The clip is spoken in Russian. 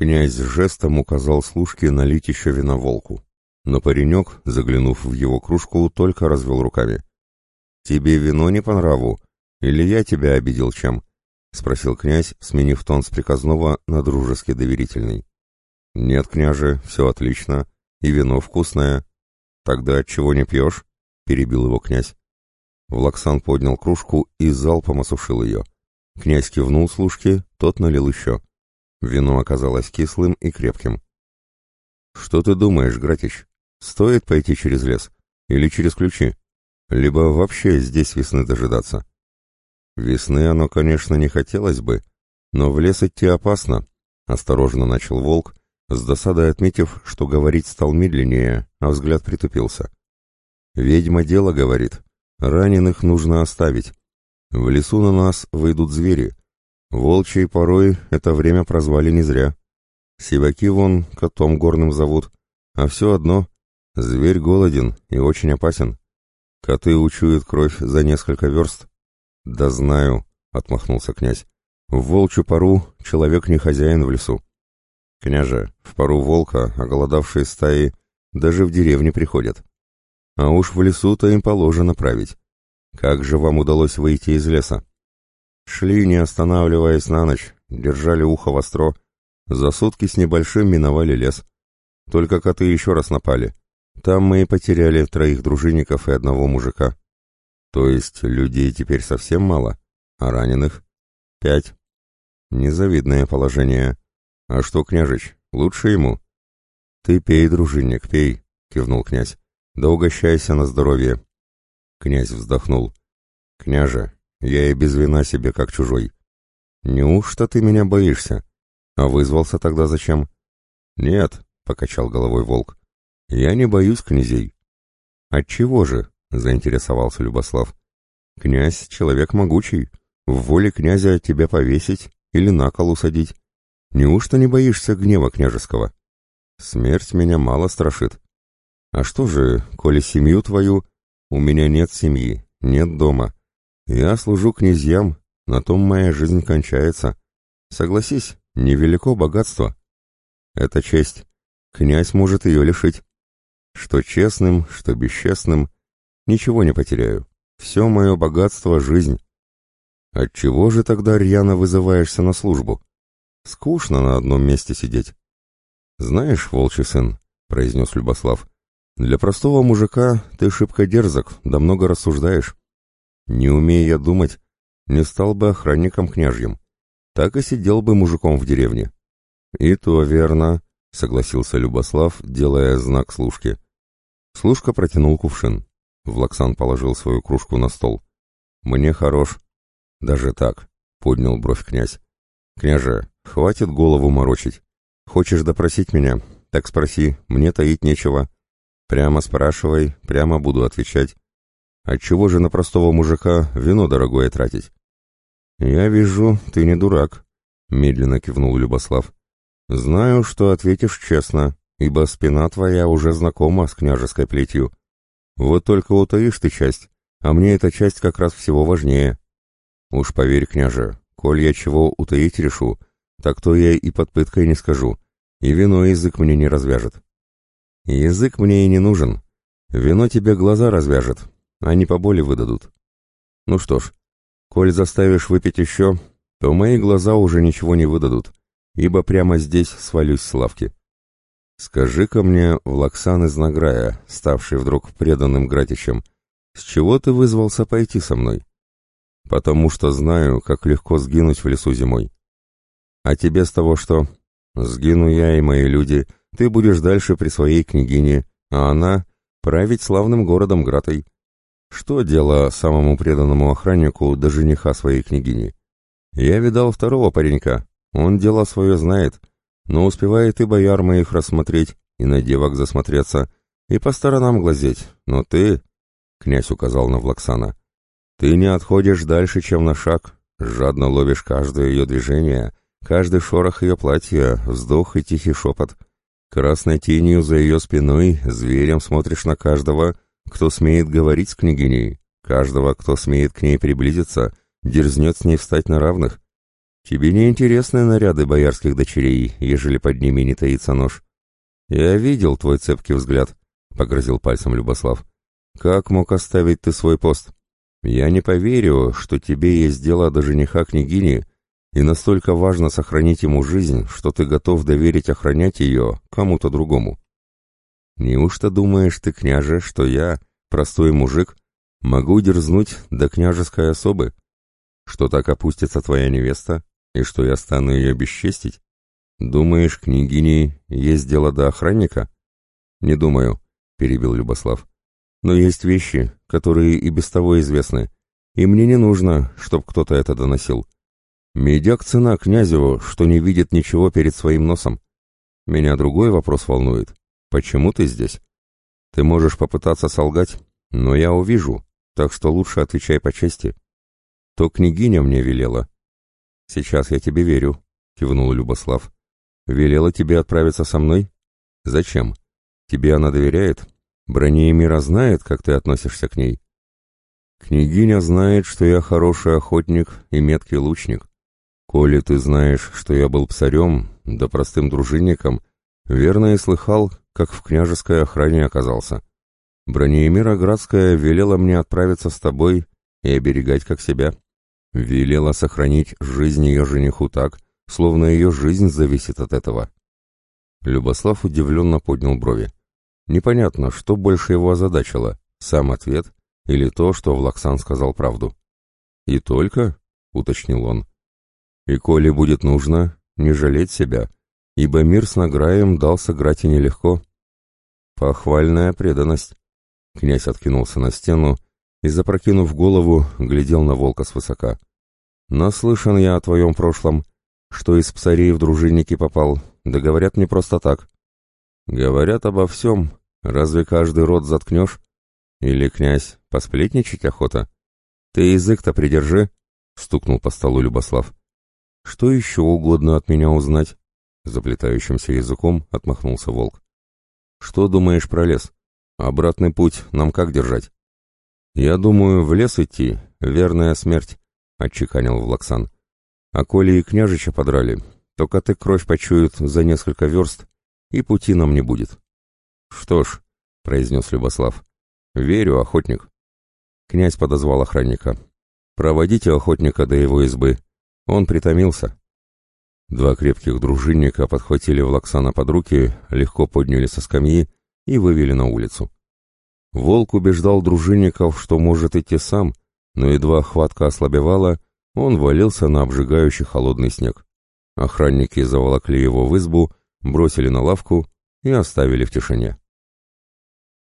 Князь жестом указал служке налить еще вина волку. Но паренек, заглянув в его кружку, только развел руками. «Тебе вино не по нраву? Или я тебя обидел чем?» — спросил князь, сменив тон с приказного на дружески доверительный. «Нет, княже, все отлично, и вино вкусное. Тогда чего не пьешь?» — перебил его князь. Влаксан поднял кружку и залпом осушил ее. Князь кивнул служке, тот налил еще. Вино оказалось кислым и крепким. «Что ты думаешь, Гратич? Стоит пойти через лес? Или через ключи? Либо вообще здесь весны дожидаться?» «Весны оно, конечно, не хотелось бы, но в лес идти опасно», — осторожно начал волк, с досадой отметив, что говорить стал медленнее, а взгляд притупился. «Ведьма дело, — говорит, Раненых нужно оставить. В лесу на нас выйдут звери. Волчьей порой это время прозвали не зря. Сиваки вон котом горным зовут, а все одно — зверь голоден и очень опасен. Коты учуют кровь за несколько верст. «Да знаю», — отмахнулся князь. «В волчью пару человек не хозяин в лесу». «Княже, в пару волка, оголодавшие стаи, даже в деревне приходят. А уж в лесу-то им положено править. Как же вам удалось выйти из леса? Шли, не останавливаясь на ночь, держали ухо востро. За сутки с небольшим миновали лес. Только коты еще раз напали. Там мы и потеряли троих дружинников и одного мужика. То есть людей теперь совсем мало, а раненых? Пять. Незавидное положение. А что, княжич, лучше ему? Ты пей, дружинник, пей, кивнул князь. Да угощайся на здоровье. Князь вздохнул. Княже, я и без вина себе как чужой. Неужто ты меня боишься? А вызвался тогда зачем? Нет, покачал головой волк. Я не боюсь князей. Отчего же? заинтересовался Любослав. Князь — человек могучий. В воле князя тебя повесить или на кол усадить. Неужто не боишься гнева княжеского? Смерть меня мало страшит. А что же, коли семью твою... У меня нет семьи, нет дома. Я служу князьям, на том моя жизнь кончается. Согласись, невелико богатство. Это честь. Князь может ее лишить. Что честным, что бесчестным, ничего не потеряю. Все мое богатство — жизнь. Отчего же тогда рьяно вызываешься на службу? Скучно на одном месте сидеть. Знаешь, волчий сын, — произнес Любослав, для простого мужика ты шибко дерзок, да много рассуждаешь. Не умея думать, не стал бы охранником княжьим. Так и сидел бы мужиком в деревне. И то верно, согласился Любослав, делая знак служке. Служка протянул кувшин. Влаксан положил свою кружку на стол. Мне хорош. Даже так, поднял бровь князь. Княже, хватит голову морочить. Хочешь допросить меня? Так спроси, мне таить нечего. Прямо спрашивай, прямо буду отвечать. Отчего же на простого мужика вино дорогое тратить? Я вижу, ты не дурак, медленно кивнул Любослав. Знаю, что ответишь честно, ибо спина твоя уже знакома с княжеской плетью. Вот только утаишь ты часть, а мне эта часть как раз всего важнее. Уж поверь, княже, коль я чего утаить решу, так то я и под пыткой не скажу, и вино язык мне не развяжет. Язык мне и не нужен. Вино тебе глаза развяжет, а не поболи выдадут. Ну что ж, коль заставишь выпить еще, то мои глаза уже ничего не выдадут, ибо прямо здесь свалюсь с лавки. Скажи-ка мне, Влаксан из Награя, ставший вдруг преданным Гратичем, с чего ты вызвался пойти со мной? Потому что знаю, как легко сгинуть в лесу зимой. А тебе с того что? Сгину я и мои люди — ты будешь дальше при своей княгине, а она — править славным городом Гратой. Что дело самому преданному охраннику до жениха своей княгини? Я видал второго паренька, он дело свое знает, но успевает и бояр моих рассмотреть, и на девок засмотреться, и по сторонам глазеть, но ты, — князь указал на Влаксана, — ты не отходишь дальше, чем на шаг, жадно ловишь каждое ее движение, каждый шорох ее платья, вздох и тихий шепот — Красной тенью за ее спиной зверем смотришь на каждого, кто смеет говорить с княгиней, каждого, кто смеет к ней приблизиться, дерзнет с ней встать на равных. Тебе не интересны наряды боярских дочерей, ежели под ними не таится нож. Я видел твой цепкий взгляд, — погрозил пальцем Любослав. Как мог оставить ты свой пост? Я не поверю, что тебе есть дело до жениха княгини, и настолько важно сохранить ему жизнь, что ты готов доверить охранять ее кому-то другому. Неужто думаешь ты, княже, что я, простой мужик, могу дерзнуть до княжеской особы? Что так опустится твоя невеста, и что я стану ее бесчестить? Думаешь, княгини есть дело до охранника? Не думаю, перебил Любослав. Но есть вещи, которые и без того известны, и мне не нужно, чтоб кто-то это доносил. Медяк цена князю, что не видит ничего перед своим носом. Меня другой вопрос волнует. Почему ты здесь? Ты можешь попытаться солгать, но я увижу, так что лучше отвечай по чести. То княгиня мне велела. Сейчас я тебе верю, кивнул Любослав. Велела тебе отправиться со мной? Зачем? Тебе она доверяет? Бронеемира знает, как ты относишься к ней. Княгиня знает, что я хороший охотник и меткий лучник. Коли ты знаешь, что я был псарем, да простым дружинником, верно и слыхал, как в княжеской охране оказался. Бронеемира Градская велела мне отправиться с тобой и оберегать как себя. Велела сохранить жизнь ее жениху так, словно ее жизнь зависит от этого. Любослав удивленно поднял брови. Непонятно, что больше его озадачило, сам ответ или то, что Влаксан сказал правду. «И только?» — уточнил он. И коли будет нужно, не жалеть себя, ибо мир с награем дал сыграть и нелегко. Похвальная преданность. Князь откинулся на стену и, запрокинув голову, глядел на волка свысока. Наслышан я о твоем прошлом, что из псарей в дружинники попал, да говорят не просто так. Говорят обо всем, разве каждый рот заткнешь? Или, князь, посплетничать охота? Ты язык-то придержи, — стукнул по столу Любослав. Что еще угодно от меня узнать? Заплетающимся языком отмахнулся волк. Что думаешь про лес? Обратный путь нам как держать? Я думаю, в лес идти — верная смерть, отчеканил Влаксан. А коли и княжича подрали, то коты кровь почуют за несколько верст, и пути нам не будет. Что ж, произнес Любослав, верю, охотник. Князь подозвал охранника. Проводите охотника до его избы, он притомился. Два крепких дружинника подхватили Влаксана под руки, легко подняли со скамьи и вывели на улицу. Волк убеждал дружинников, что может идти сам, но едва хватка ослабевала, он валился на обжигающий холодный снег. Охранники заволокли его в избу, бросили на лавку и оставили в тишине.